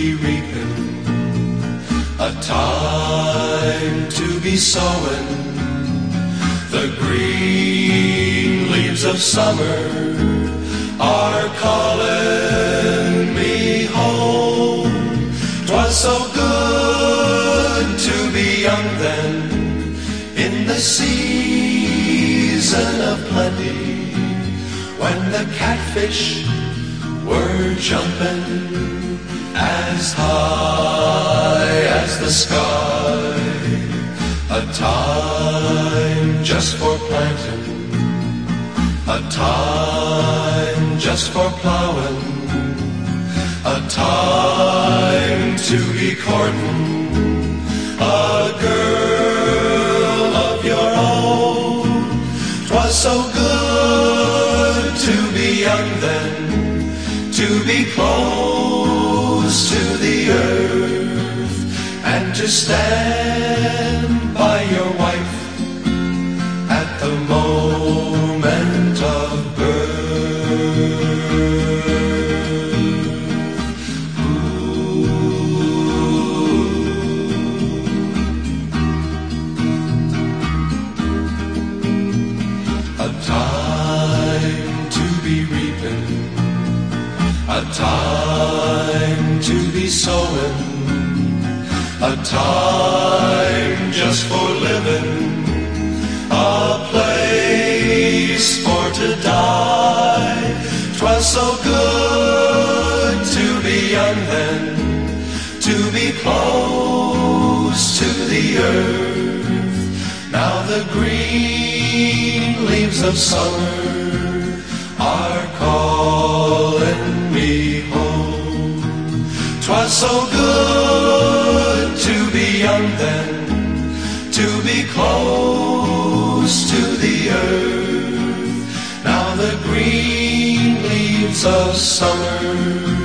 be reaping, a time to be sowing the green leaves of summer are calling me home. Twas so good to be young then in the season of plenty when the catfish were jumping as high as the sky. A time just for planting, a time just for plowing, a time to be courting a girl of your own. Twas so good to be young then, to be close to the earth, and to stand by your wife at the moment of birth. Ooh. A time to be reaping, a time to be sowing, a time just for living, a place for to die. Twas so good to be young then, to be close to the earth. Now the green leaves of summer are calling So good to be young then, to be close to the earth. Now the green leaves of summer